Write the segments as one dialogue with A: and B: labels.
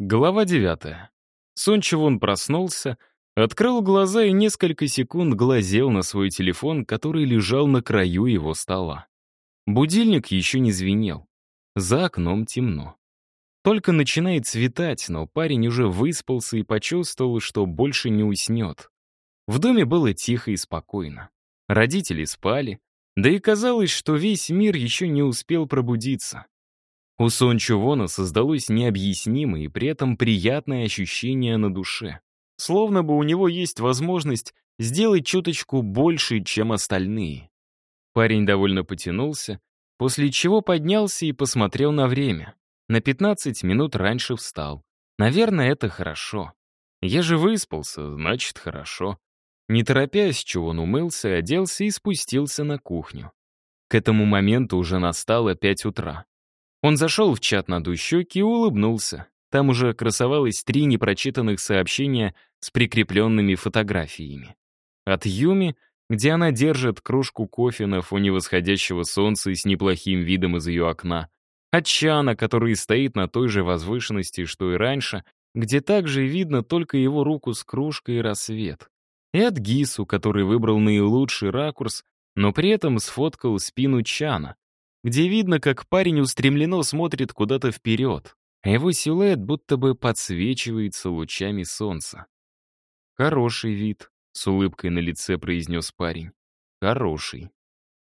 A: Глава девятая. Сон Чивон проснулся, открыл глаза и несколько секунд глазел на свой телефон, который лежал на краю его стола. Будильник еще не звенел. За окном темно. Только начинает светать, но парень уже выспался и почувствовал, что больше не уснет. В доме было тихо и спокойно. Родители спали, да и казалось, что весь мир еще не успел пробудиться. У Сон Чувона создалось необъяснимое и при этом приятное ощущение на душе. Словно бы у него есть возможность сделать чуточку больше, чем остальные. Парень довольно потянулся, после чего поднялся и посмотрел на время. На 15 минут раньше встал. Наверное, это хорошо. Я же выспался, значит, хорошо. Не торопясь, чего он умылся, оделся и спустился на кухню. К этому моменту уже настало 5 утра. Он зашел в чат на щеки и улыбнулся. Там уже красовалось три непрочитанных сообщения с прикрепленными фотографиями. От Юми, где она держит кружку кофе на фоне восходящего солнца и с неплохим видом из ее окна. От Чана, который стоит на той же возвышенности, что и раньше, где также видно только его руку с кружкой и рассвет. И от Гису, который выбрал наилучший ракурс, но при этом сфоткал спину Чана, где видно, как парень устремленно смотрит куда-то вперед, а его силуэт будто бы подсвечивается лучами солнца. «Хороший вид», — с улыбкой на лице произнес парень. «Хороший».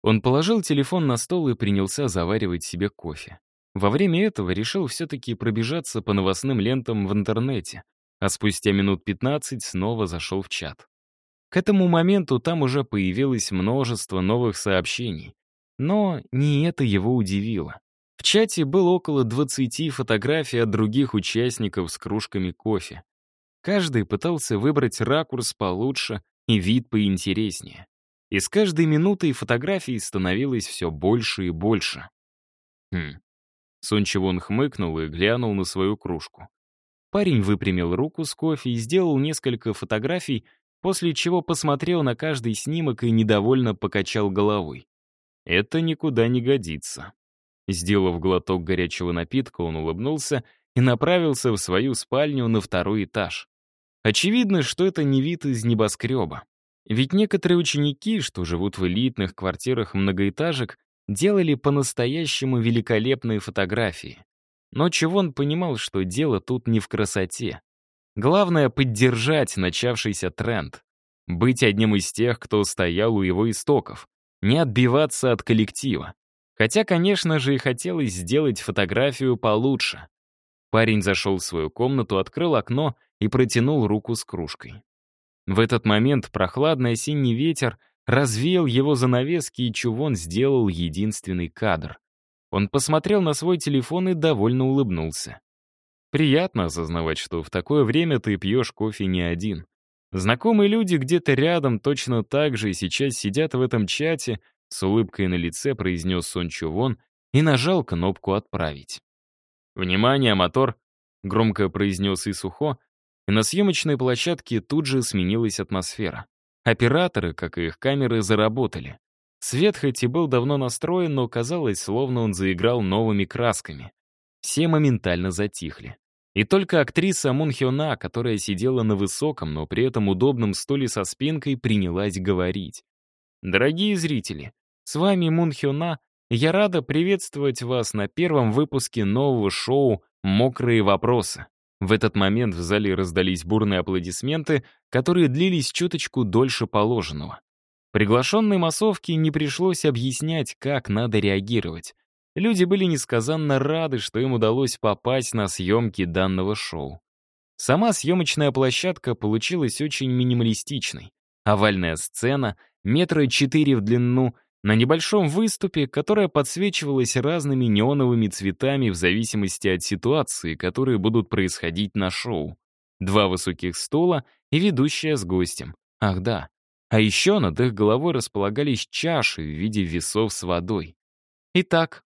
A: Он положил телефон на стол и принялся заваривать себе кофе. Во время этого решил все-таки пробежаться по новостным лентам в интернете, а спустя минут 15 снова зашел в чат. К этому моменту там уже появилось множество новых сообщений, но не это его удивило. В чате было около 20 фотографий от других участников с кружками кофе. Каждый пытался выбрать ракурс получше и вид поинтереснее. И с каждой минутой фотографий становилось все больше и больше. Хм. Сон хмыкнул и глянул на свою кружку. Парень выпрямил руку с кофе и сделал несколько фотографий, после чего посмотрел на каждый снимок и недовольно покачал головой. Это никуда не годится. Сделав глоток горячего напитка, он улыбнулся и направился в свою спальню на второй этаж. Очевидно, что это не вид из небоскреба. Ведь некоторые ученики, что живут в элитных квартирах многоэтажек, делали по-настоящему великолепные фотографии. Но Чивон понимал, что дело тут не в красоте. Главное — поддержать начавшийся тренд. Быть одним из тех, кто стоял у его истоков не отбиваться от коллектива. Хотя, конечно же, и хотелось сделать фотографию получше. Парень зашел в свою комнату, открыл окно и протянул руку с кружкой. В этот момент прохладный осенний ветер развеял его занавески, и Чувон сделал единственный кадр. Он посмотрел на свой телефон и довольно улыбнулся. Приятно осознавать, что в такое время ты пьешь кофе не один. Знакомые люди где-то рядом точно так же сейчас сидят в этом чате, с улыбкой на лице произнес Сон Чувон и нажал кнопку «Отправить». «Внимание, мотор!» — громко произнес Исухо, и на съемочной площадке тут же сменилась атмосфера. Операторы, как и их камеры, заработали. Свет хоть и был давно настроен, но казалось, словно он заиграл новыми красками. Все моментально затихли. И только актриса Мун Хёна, которая сидела на высоком, но при этом удобном стуле со спинкой, принялась говорить. «Дорогие зрители, с вами Мун Хёна, я рада приветствовать вас на первом выпуске нового шоу «Мокрые вопросы». В этот момент в зале раздались бурные аплодисменты, которые длились чуточку дольше положенного. Приглашенной массовке не пришлось объяснять, как надо реагировать. Люди были несказанно рады, что им удалось попасть на съемки данного шоу. Сама съемочная площадка получилась очень минималистичной. Овальная сцена, метра четыре в длину, на небольшом выступе, которая подсвечивалась разными неоновыми цветами в зависимости от ситуации, которые будут происходить на шоу. Два высоких стула и ведущая с гостем. Ах да. А еще над их головой располагались чаши в виде весов с водой. Итак,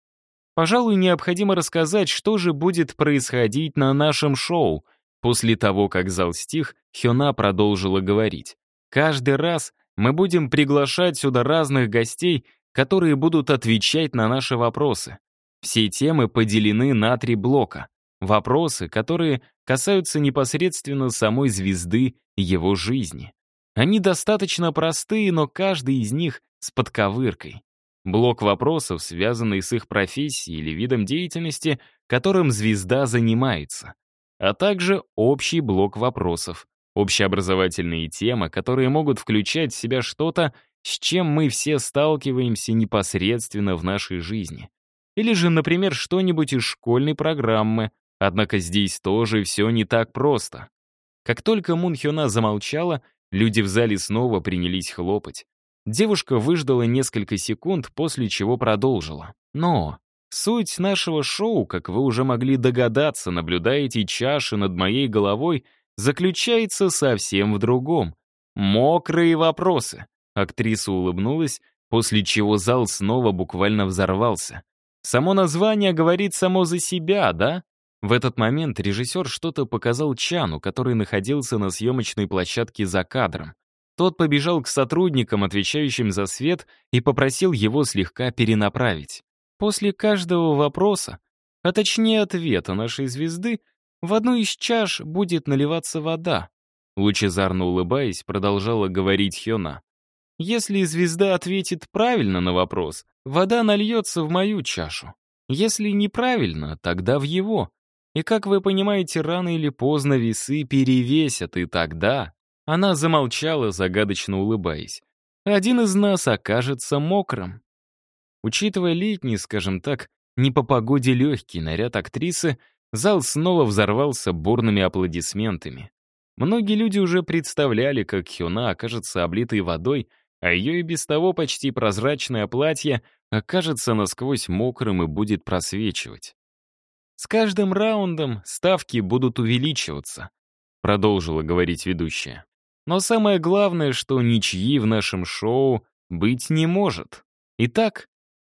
A: Пожалуй, необходимо рассказать, что же будет происходить на нашем шоу. После того, как зал стих, Хёна продолжила говорить. Каждый раз мы будем приглашать сюда разных гостей, которые будут отвечать на наши вопросы. Все темы поделены на три блока. Вопросы, которые касаются непосредственно самой звезды его жизни. Они достаточно простые, но каждый из них с подковыркой. Блок вопросов, связанный с их профессией или видом деятельности, которым звезда занимается. А также общий блок вопросов, общеобразовательные темы, которые могут включать в себя что-то, с чем мы все сталкиваемся непосредственно в нашей жизни. Или же, например, что-нибудь из школьной программы, Однако здесь тоже все не так просто. Как только Мун Хёна замолчала, люди в зале снова принялись хлопать. Девушка выждала несколько секунд, после чего продолжила. Но суть нашего шоу, как вы уже могли догадаться, наблюдая эти чаши над моей головой, заключается совсем в другом. Мокрые вопросы. Актриса улыбнулась, после чего зал снова буквально взорвался. Само название говорит само за себя, да? В этот момент режиссер что-то показал Чану, который находился на съемочной площадке за кадром. Тот побежал к сотрудникам, отвечающим за свет, и попросил его слегка перенаправить. После каждого вопроса, а точнее ответа нашей звезды, в одну из чаш будет наливаться вода. Лучезарно улыбаясь, продолжала говорить Хёна. Если звезда ответит правильно на вопрос, вода нальется в мою чашу. Если неправильно, тогда в его. И, как вы понимаете, рано или поздно весы перевесят, и тогда... Она замолчала, загадочно улыбаясь. Один из нас окажется мокрым. Учитывая летний, скажем так, не по погоде легкий наряд актрисы, зал снова взорвался бурными аплодисментами. Многие люди уже представляли, как Хюна окажется облитой водой, а ее и без того почти прозрачное платье окажется насквозь мокрым и будет просвечивать. С каждым раундом ставки будут увеличиваться, продолжила говорить ведущая. Но самое главное, что ничьи в нашем шоу быть не может. Итак,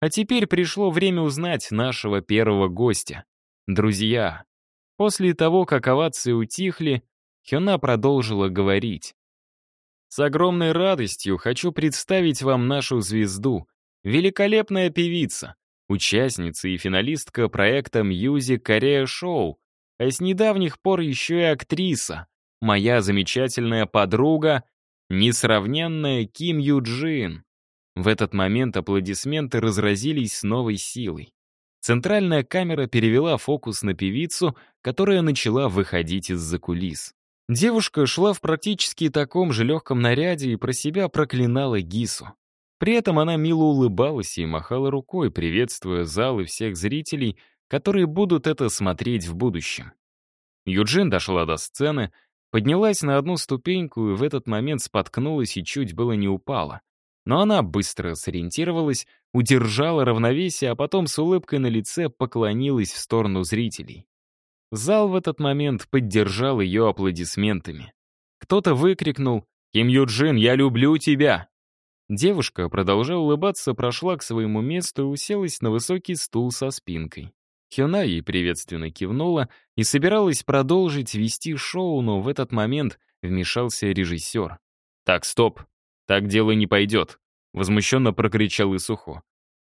A: а теперь пришло время узнать нашего первого гостя. Друзья, после того, как овации утихли, Хёна продолжила говорить. «С огромной радостью хочу представить вам нашу звезду, великолепная певица, участница и финалистка проекта Music Korea Show, а с недавних пор еще и актриса, моя замечательная подруга, несравненная Ким Юджин. В этот момент аплодисменты разразились с новой силой. Центральная камера перевела фокус на певицу, которая начала выходить из-за кулис. Девушка шла в практически таком же легком наряде и про себя проклинала Гису. При этом она мило улыбалась и махала рукой, приветствуя зал и всех зрителей, которые будут это смотреть в будущем. Юджин дошла до сцены, поднялась на одну ступеньку и в этот момент споткнулась и чуть было не упала. Но она быстро сориентировалась, удержала равновесие, а потом с улыбкой на лице поклонилась в сторону зрителей. Зал в этот момент поддержал ее аплодисментами. Кто-то выкрикнул «Ким Юджин, я люблю тебя!» Девушка, продолжая улыбаться, прошла к своему месту и уселась на высокий стул со спинкой. Хёна ей приветственно кивнула и собиралась продолжить вести шоу, но в этот момент вмешался режиссер. «Так, стоп! Так дело не пойдет!» — возмущенно прокричал Исухо.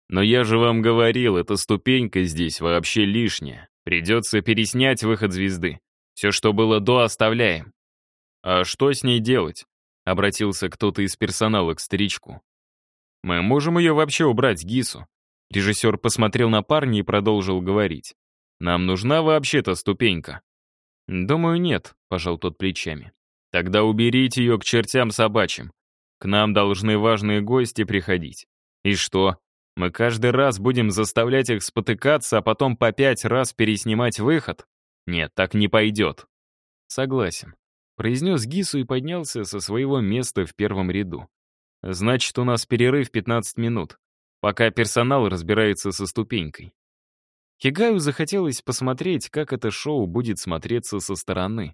A: «Но я же вам говорил, эта ступенька здесь вообще лишняя. Придется переснять выход звезды. Все, что было до, оставляем». «А что с ней делать?» — обратился кто-то из персонала к старичку. «Мы можем ее вообще убрать, Гису?» Режиссер посмотрел на парня и продолжил говорить. «Нам нужна вообще-то ступенька». «Думаю, нет», — пожал тот плечами. «Тогда уберите ее к чертям собачьим. К нам должны важные гости приходить. И что, мы каждый раз будем заставлять их спотыкаться, а потом по пять раз переснимать выход? Нет, так не пойдет». «Согласен», произнес Гису и поднялся со своего места в первом ряду. «Значит, у нас перерыв 15 минут, пока персонал разбирается со ступенькой». Хигаю захотелось посмотреть, как это шоу будет смотреться со стороны.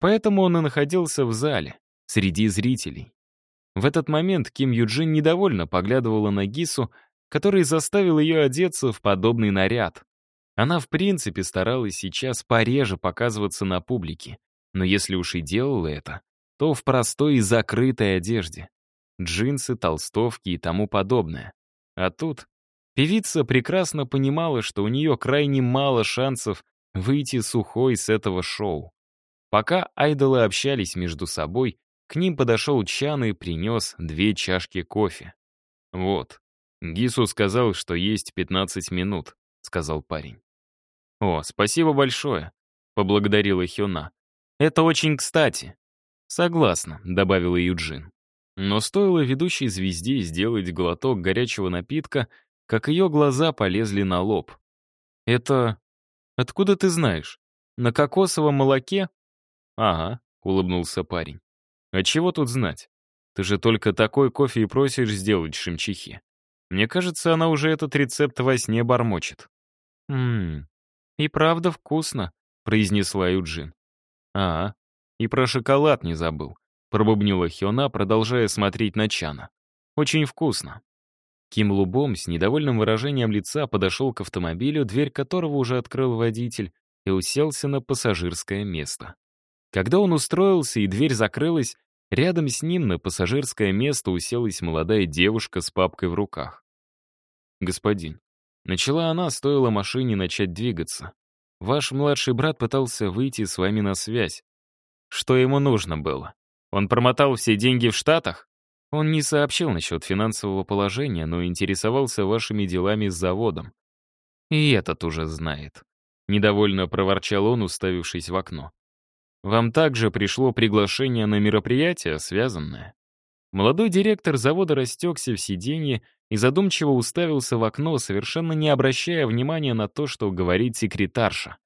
A: Поэтому он и находился в зале, среди зрителей. В этот момент Ким Юджин недовольно поглядывала на Гису, который заставил ее одеться в подобный наряд. Она, в принципе, старалась сейчас пореже показываться на публике. Но если уж и делала это, то в простой и закрытой одежде. Джинсы, толстовки и тому подобное. А тут певица прекрасно понимала, что у нее крайне мало шансов выйти сухой с этого шоу. Пока айдолы общались между собой, к ним подошел Чан и принес две чашки кофе. «Вот, Гису сказал, что есть 15 минут», — сказал парень. «О, спасибо большое», — поблагодарила Хёна. «Это очень кстати». «Согласна», — добавила Юджин. Но стоило ведущей звезде сделать глоток горячего напитка, как ее глаза полезли на лоб. «Это... Откуда ты знаешь? На кокосовом молоке?» «Ага», — улыбнулся парень. «А чего тут знать? Ты же только такой кофе и просишь сделать шимчихи. Мне кажется, она уже этот рецепт во сне бормочет». «Ммм, и правда вкусно», — произнесла Юджин. «А, и про шоколад не забыл», — пробубнила Хиона, продолжая смотреть на Чана. «Очень вкусно». Ким Лубом с недовольным выражением лица подошел к автомобилю, дверь которого уже открыл водитель, и уселся на пассажирское место. Когда он устроился и дверь закрылась, рядом с ним на пассажирское место уселась молодая девушка с папкой в руках. «Господин», — начала она, стоило машине начать двигаться. «Ваш младший брат пытался выйти с вами на связь. Что ему нужно было? Он промотал все деньги в Штатах? Он не сообщил насчет финансового положения, но интересовался вашими делами с заводом. И этот уже знает. Недовольно проворчал он, уставившись в окно. Вам также пришло приглашение на мероприятие, связанное. Молодой директор завода растекся в сиденье и задумчиво уставился в окно, совершенно не обращая внимания на то, что говорит секретарша.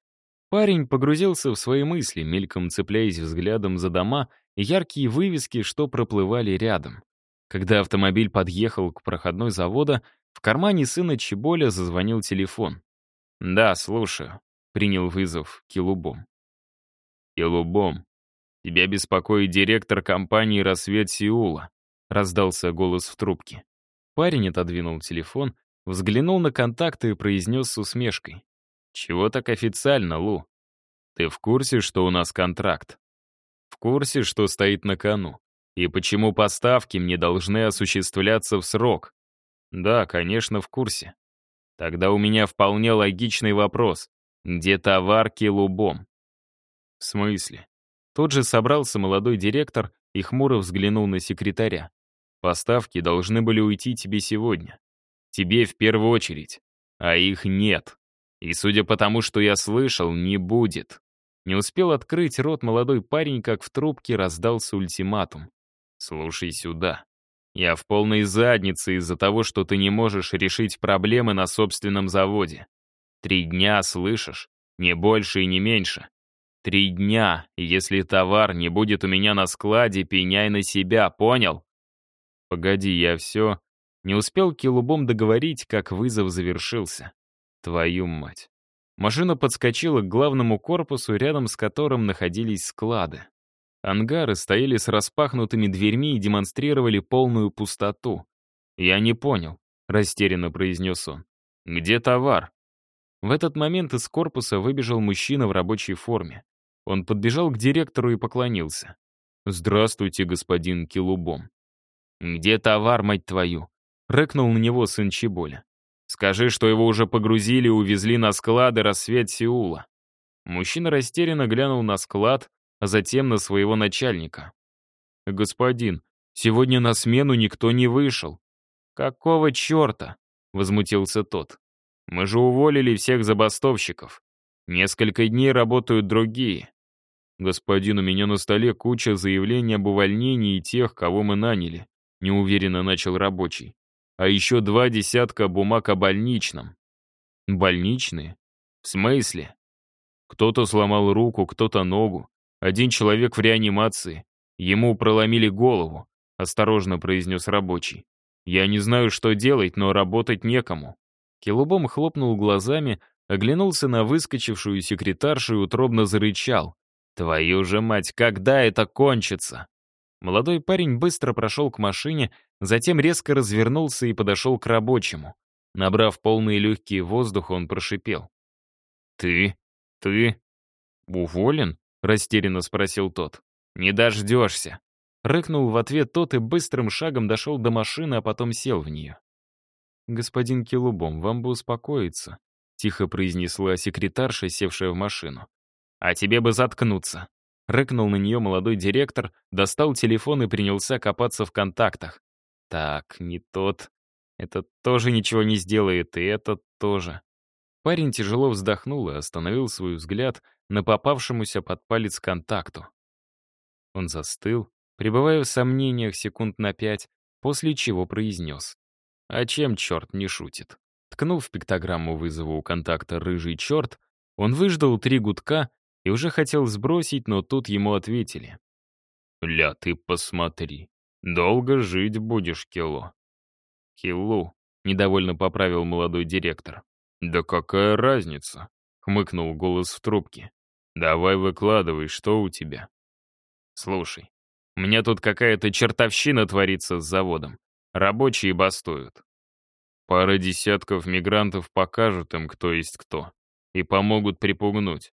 A: Парень погрузился в свои мысли, мельком цепляясь взглядом за дома и яркие вывески, что проплывали рядом. Когда автомобиль подъехал к проходной завода, в кармане сына Чеболя зазвонил телефон. «Да, слушаю», — принял вызов Килубом. «Килубом, тебя беспокоит директор компании «Рассвет Сеула», — раздался голос в трубке. Парень отодвинул телефон, взглянул на контакты и произнес с усмешкой. «Чего так официально, Лу? Ты в курсе, что у нас контракт? В курсе, что стоит на кону? И почему поставки мне должны осуществляться в срок? Да, конечно, в курсе. Тогда у меня вполне логичный вопрос. Где товар килубом? В смысле? Тут же собрался молодой директор и хмуро взглянул на секретаря. Поставки должны были уйти тебе сегодня. Тебе в первую очередь. А их нет. И судя по тому, что я слышал, не будет. Не успел открыть рот молодой парень, как в трубке раздался ультиматум. «Слушай сюда. Я в полной заднице из-за того, что ты не можешь решить проблемы на собственном заводе. Три дня, слышишь? Не больше и не меньше. Три дня, если товар не будет у меня на складе, пеняй на себя, понял? Погоди, я все... Не успел Килубом договорить, как вызов завершился. Твою мать. Машина подскочила к главному корпусу, рядом с которым находились склады. Ангары стояли с распахнутыми дверьми и демонстрировали полную пустоту. «Я не понял», — растерянно произнес он. «Где товар?» В этот момент из корпуса выбежал мужчина в рабочей форме. Он подбежал к директору и поклонился. «Здравствуйте, господин Килубом». «Где товар, мать твою?» — рыкнул на него сын Чеболя. «Скажи, что его уже погрузили и увезли на склады рассвет Сеула». Мужчина растерянно глянул на склад, а затем на своего начальника. «Господин, сегодня на смену никто не вышел». «Какого черта?» — возмутился тот. «Мы же уволили всех забастовщиков. Несколько дней работают другие. Господин, у меня на столе куча заявлений об увольнении тех, кого мы наняли», — неуверенно начал рабочий. «А еще два десятка бумаг о больничном». «Больничные? В смысле?» Кто-то сломал руку, кто-то ногу. Один человек в реанимации. Ему проломили голову», — осторожно произнес рабочий. «Я не знаю, что делать, но работать некому». Келубом хлопнул глазами, оглянулся на выскочившую секретаршу и утробно зарычал. «Твою же мать, когда это кончится?» Молодой парень быстро прошел к машине, затем резко развернулся и подошел к рабочему. Набрав полные легкие воздуха, он прошипел. «Ты? Ты? Уволен?» — растерянно спросил тот. «Не дождешься». Рыкнул в ответ тот и быстрым шагом дошел до машины, а потом сел в нее. «Господин Келубом, вам бы успокоиться», — тихо произнесла секретарша, севшая в машину. «А тебе бы заткнуться!» Рыкнул на нее молодой директор, достал телефон и принялся копаться в контактах. «Так, не тот. Это тоже ничего не сделает, и это тоже». Парень тяжело вздохнул и остановил свой взгляд на попавшемуся под палец контакту. Он застыл, пребывая в сомнениях секунд на пять, после чего произнес. «А чем черт не шутит?» Ткнув пиктограмму вызова у контакта «рыжий черт», он выждал три гудка и уже хотел сбросить, но тут ему ответили. «Ля, ты посмотри, долго жить будешь, Кило». «Килу», — недовольно поправил молодой директор. «Да какая разница?» — хмыкнул голос в трубке. «Давай выкладывай, что у тебя?» «Слушай, у меня тут какая-то чертовщина творится с заводом. Рабочие бастуют. Пара десятков мигрантов покажут им, кто есть кто, и помогут припугнуть.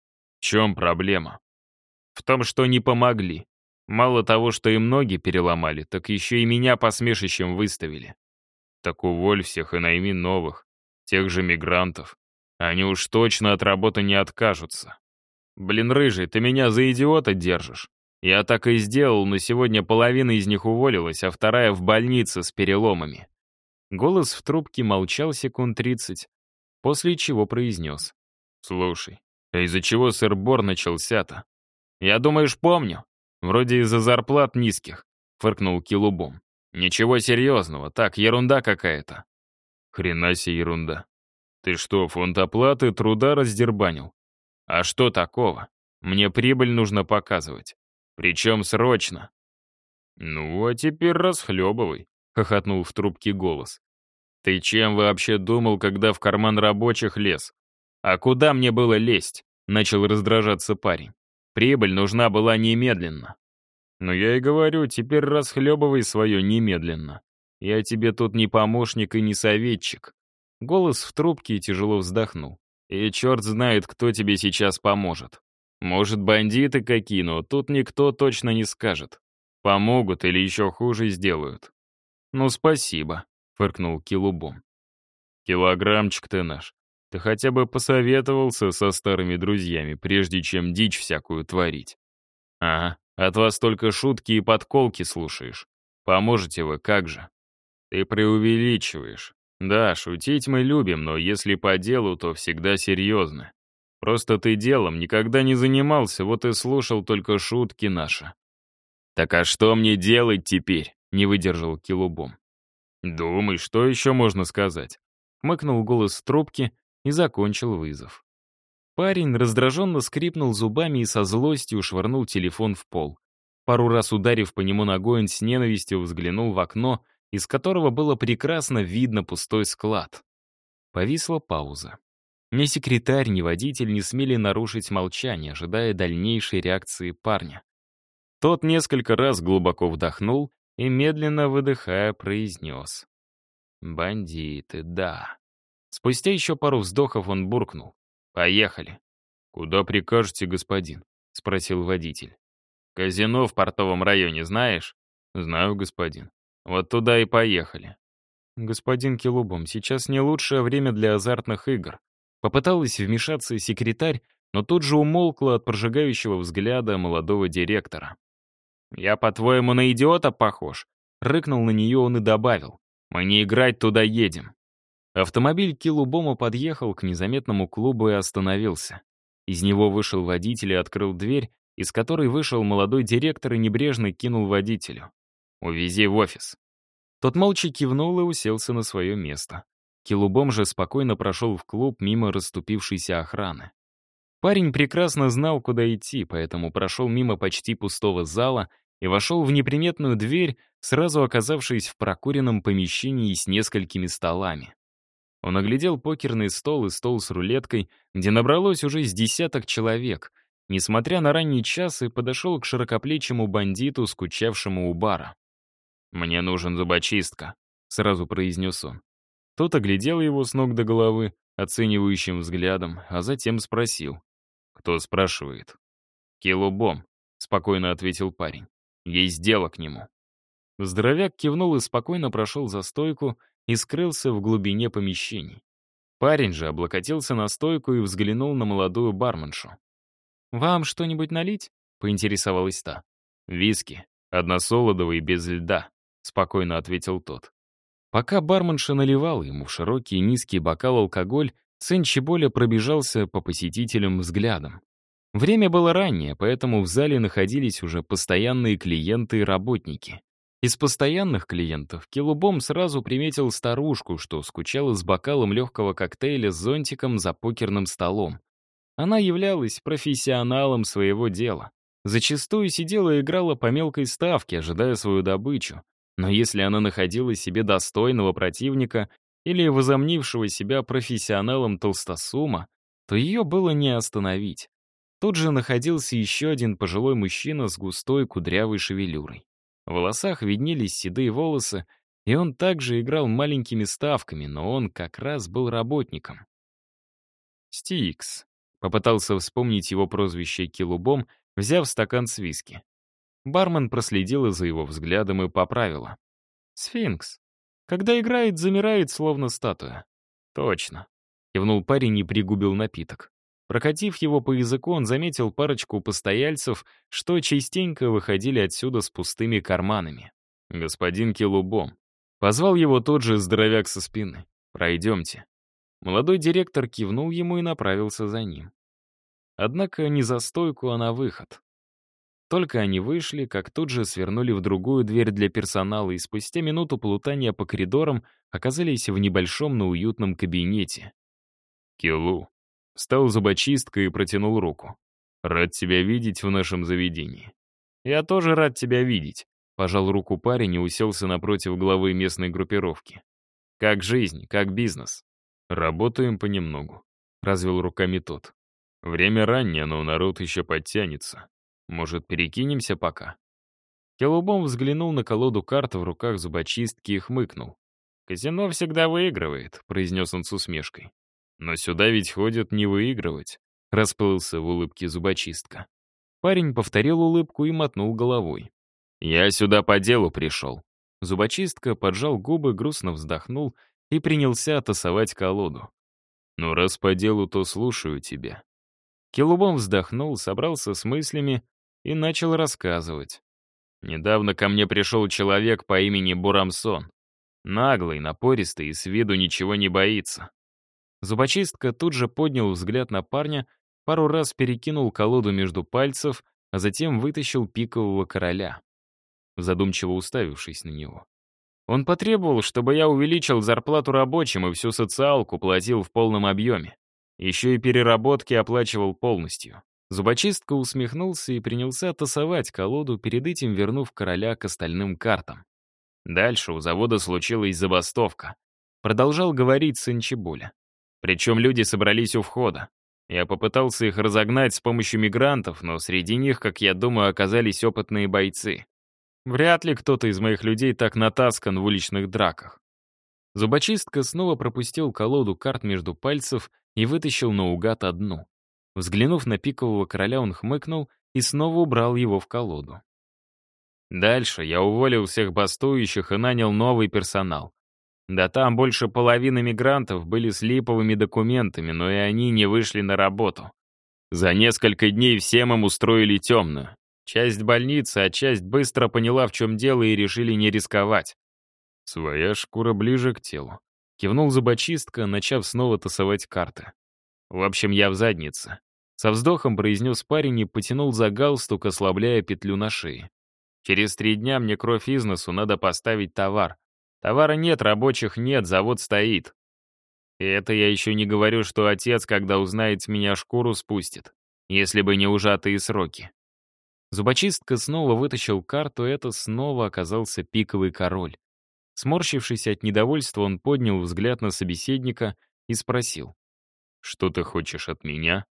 A: Чем проблема? В том, что не помогли. Мало того, что и ноги переломали, так еще и меня посмешищем выставили. Так уволь всех и найми новых, тех же мигрантов. Они уж точно от работы не откажутся. Блин, рыжий, ты меня за идиота держишь. Я так и сделал, но сегодня половина из них уволилась, а вторая в больнице с переломами. Голос в трубке молчал секунд тридцать, после чего произнес. «Слушай, а из-за чего сыр-бор начался-то? Я, думаешь, помню? Вроде из-за зарплат низких, фыркнул Килубом. Ничего серьезного, так, ерунда какая-то. Хрена себе ерунда. Ты что, фонд оплаты труда раздербанил? А что такого? Мне прибыль нужно показывать. Причем срочно. Ну, а теперь расхлебывай, хохотнул в трубке голос. Ты чем вообще думал, когда в карман рабочих лез? «А куда мне было лезть?» — начал раздражаться парень. «Прибыль нужна была немедленно». «Но я и говорю, теперь расхлебывай свое немедленно. Я тебе тут не помощник и не советчик». Голос в трубке тяжело вздохнул. «И черт знает, кто тебе сейчас поможет. Может, бандиты какие, но тут никто точно не скажет. Помогут или еще хуже сделают». «Ну, спасибо», — фыркнул Килубом. «Килограммчик ты наш. Ты хотя бы посоветовался со старыми друзьями, прежде чем дичь всякую творить. Ага, от вас только шутки и подколки слушаешь. Поможете вы, как же? Ты преувеличиваешь. Да, шутить мы любим, но если по делу, то всегда серьезно. Просто ты делом никогда не занимался, вот и слушал только шутки наши. Так а что мне делать теперь? Не выдержал Килубом. Думай, что еще можно сказать? Хмыкнул голос в трубке, и закончил вызов. Парень раздраженно скрипнул зубами и со злостью швырнул телефон в пол. Пару раз ударив по нему ногой, он с ненавистью взглянул в окно, из которого было прекрасно видно пустой склад. Повисла пауза. Ни секретарь, ни водитель не смели нарушить молчание, ожидая дальнейшей реакции парня. Тот несколько раз глубоко вдохнул и, медленно выдыхая, произнес. «Бандиты, да. Спустя еще пару вздохов он буркнул. «Поехали». «Куда прикажете, господин?» — спросил водитель. «Казино в портовом районе знаешь?» «Знаю, господин. Вот туда и поехали». «Господин Келубом, сейчас не лучшее время для азартных игр». Попыталась вмешаться секретарь, но тут же умолкла от прожигающего взгляда молодого директора. «Я, по-твоему, на идиота похож?» Рыкнул на нее он и добавил. «Мы не играть туда едем. Автомобиль Килубома подъехал к незаметному клубу и остановился. Из него вышел водитель и открыл дверь, из которой вышел молодой директор и небрежно кинул водителю. «Увези в офис». Тот молча кивнул и уселся на свое место. Килубом же спокойно прошел в клуб мимо расступившейся охраны. Парень прекрасно знал, куда идти, поэтому прошел мимо почти пустого зала и вошел в неприметную дверь, сразу оказавшись в прокуренном помещении с несколькими столами. Он оглядел покерный стол и стол с рулеткой, где набралось уже с десяток человек, несмотря на ранний час, и подошел к широкоплечему бандиту, скучавшему у бара. «Мне нужен зубочистка», — сразу произнес он. Тот оглядел его с ног до головы, оценивающим взглядом, а затем спросил. «Кто спрашивает?» «Килубом», — спокойно ответил парень. «Есть дело к нему». Здоровяк кивнул и спокойно прошел за стойку, и скрылся в глубине помещений. Парень же облокотился на стойку и взглянул на молодую барменшу.
B: «Вам что-нибудь налить?» — поинтересовалась та.
A: «Виски, односолодовый, без льда», — спокойно ответил тот. Пока барменша наливал ему в широкий низкий бокал алкоголь, сын Чеболя пробежался по посетителям взглядом. Время было раннее, поэтому в зале находились уже постоянные клиенты и работники. Из постоянных клиентов Килубом сразу приметил старушку, что скучала с бокалом легкого коктейля с зонтиком за покерным столом. Она являлась профессионалом своего дела. Зачастую сидела и играла по мелкой ставке, ожидая свою добычу. Но если она находила себе достойного противника или возомнившего себя профессионалом толстосума, то ее было не остановить. Тут же находился еще один пожилой мужчина с густой кудрявой шевелюрой. В волосах виднелись седые волосы, и он также играл маленькими ставками, но он как раз был работником. «Стикс», — попытался вспомнить его прозвище Килубом, взяв стакан с виски. Бармен проследила за его взглядом и поправила. «Сфинкс. Когда играет, замирает, словно статуя». «Точно», — кивнул парень и пригубил напиток. Прокатив его по языку, он заметил парочку постояльцев, что частенько выходили отсюда с пустыми карманами. «Господин Келубом». Позвал его тот же здоровяк со спины. «Пройдемте». Молодой директор кивнул ему и направился за ним. Однако не за стойку, а на выход. Только они вышли, как тут же свернули в другую дверь для персонала и спустя минуту плутания по коридорам оказались в небольшом, но уютном кабинете. «Килу», Встал зубочистка и протянул руку. «Рад тебя видеть в нашем заведении». «Я тоже рад тебя видеть», — пожал руку парень и уселся напротив главы местной группировки. «Как жизнь, как бизнес?» «Работаем понемногу», — развел руками тот. «Время раннее, но народ еще подтянется. Может, перекинемся пока?» Келубом взглянул на колоду карт в руках зубочистки и хмыкнул. «Казино всегда выигрывает», — произнес он с усмешкой. Но сюда ведь ходят не выигрывать. Расплылся в улыбке зубочистка. Парень повторил улыбку и мотнул головой. «Я сюда по делу пришел». Зубочистка поджал губы, грустно вздохнул и принялся тасовать колоду. «Ну, раз по делу, то слушаю тебя». Келубом вздохнул, собрался с мыслями и начал рассказывать. Недавно ко мне пришел человек по имени Бурамсон. Наглый, напористый и с виду ничего не боится. Зубочистка тут же поднял взгляд на парня, пару раз перекинул колоду между пальцев, а затем вытащил пикового короля, задумчиво уставившись на него. Он потребовал, чтобы я увеличил зарплату рабочим и всю социалку платил в полном объеме. Еще и переработки оплачивал полностью. Зубочистка усмехнулся и принялся тасовать колоду, перед этим вернув короля к остальным картам. Дальше у завода случилась забастовка. Продолжал говорить сын Чебуля. Причем люди собрались у входа. Я попытался их разогнать с помощью мигрантов, но среди них, как я думаю, оказались опытные бойцы. Вряд ли кто-то из моих людей так натаскан в уличных драках. Зубочистка снова пропустил колоду карт между пальцев и вытащил наугад одну. Взглянув на пикового короля, он хмыкнул и снова убрал его в колоду. Дальше я уволил всех бастующих и нанял новый персонал. Да там больше половины мигрантов были с липовыми документами, но и они не вышли на работу. За несколько дней всем им устроили темную. Часть больницы, а часть быстро поняла, в чем дело, и решили не рисковать. Своя шкура ближе к телу. Кивнул зубочистка, начав снова тасовать карты. В общем, я в заднице. Со вздохом произнес парень и потянул за галстук, ослабляя петлю на шее. Через три дня мне кровь из носу, надо поставить товар. Товара нет, рабочих нет, завод стоит. И это я еще не говорю, что отец, когда узнает с меня, шкуру спустит, если бы не ужатые сроки. Зубочистка снова вытащил карту, это снова оказался пиковый король. Сморщившись от недовольства, он поднял взгляд на собеседника и спросил. «Что ты хочешь от меня?»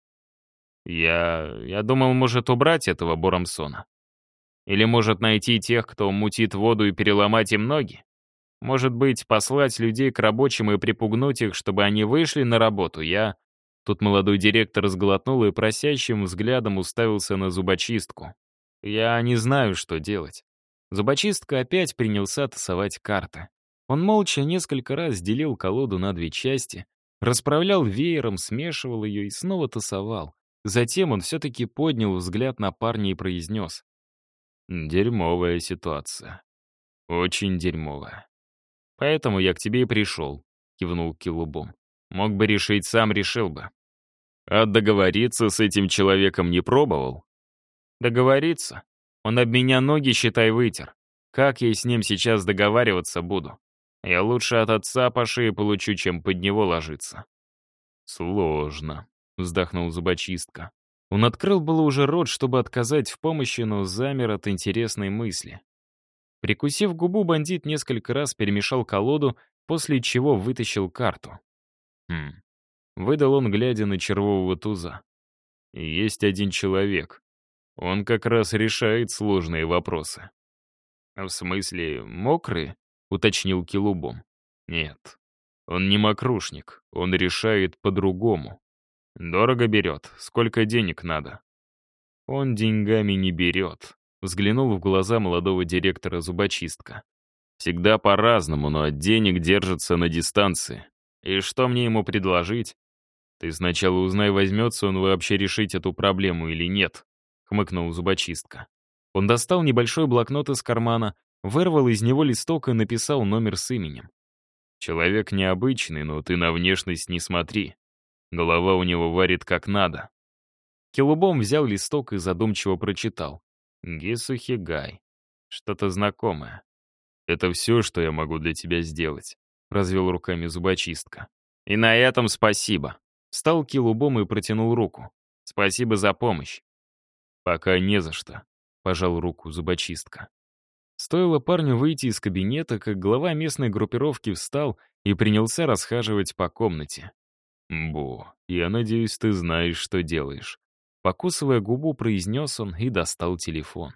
A: «Я... я думал, может, убрать этого Борамсона. Или, может, найти тех, кто мутит воду и переломать им ноги? Может быть, послать людей к рабочим и припугнуть их, чтобы они вышли на работу, я...» Тут молодой директор сглотнул и просящим взглядом уставился на зубочистку. «Я не знаю, что делать». Зубочистка опять принялся тасовать карты. Он молча несколько раз делил колоду на две части, расправлял веером, смешивал ее и снова тасовал. Затем он все-таки поднял взгляд на парня и произнес. «Дерьмовая ситуация. Очень дерьмовая. Поэтому я к тебе и пришел», — кивнул Килубом. «Мог бы решить сам, решил бы». «А договориться с этим человеком не пробовал?» «Договориться? Он об меня ноги, считай, вытер. Как я с ним сейчас договариваться буду? Я лучше от отца по шее получу, чем под него ложиться». «Сложно», — вздохнул зубочистка. Он открыл было уже рот, чтобы отказать в помощи, но замер от интересной мысли. Прикусив губу, бандит несколько раз перемешал колоду, после чего вытащил карту. Хм. Выдал он, глядя на червового туза. Есть один человек. Он как раз решает сложные вопросы. «В смысле, мокрый?» — уточнил Килубом. «Нет. Он не мокрушник. Он решает по-другому. Дорого берет. Сколько денег надо?» «Он деньгами не берет», — взглянул в глаза молодого директора зубочистка. «Всегда по-разному, но от денег держится на дистанции. И что мне ему предложить? Ты сначала узнай, возьмется он вообще решить эту проблему или нет», — хмыкнул зубочистка. Он достал небольшой блокнот из кармана, вырвал из него листок и написал номер с именем. «Человек необычный, но ты на внешность не смотри. Голова у него варит как надо». Килубом взял листок и задумчиво прочитал. «Гисухигай. Что-то знакомое. Это все, что я могу для тебя сделать», — развел руками зубочистка. «И на этом спасибо». Встал Килубом и протянул руку. «Спасибо за помощь». «Пока не за что», — пожал руку зубочистка. Стоило парню выйти из кабинета, как глава местной группировки встал и принялся расхаживать по комнате. «Бо, я надеюсь, ты знаешь, что делаешь». Покусывая губу, произнес он и достал телефон.